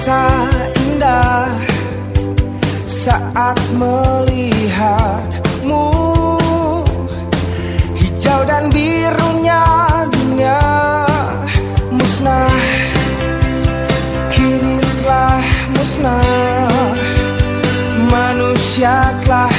terasa indah saat melihatmu. Hijau dan birunya dunia musnah kini telah musnah. Manusia telah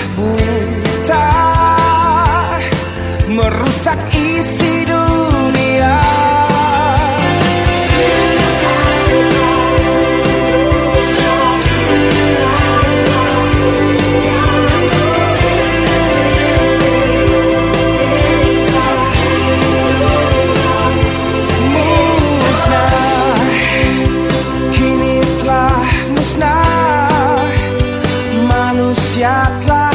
Manusia telah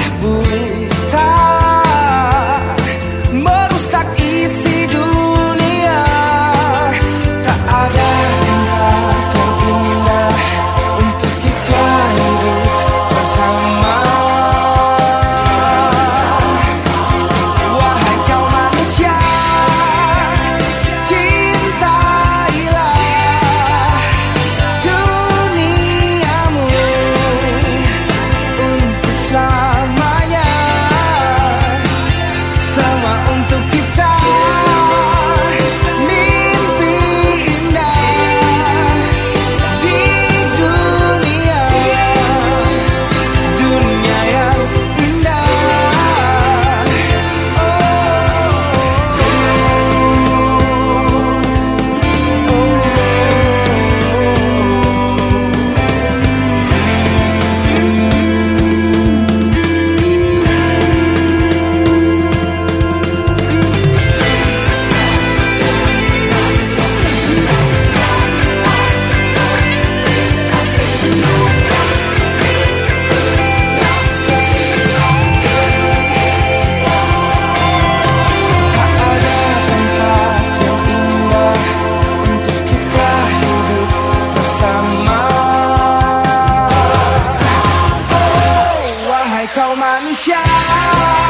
shine.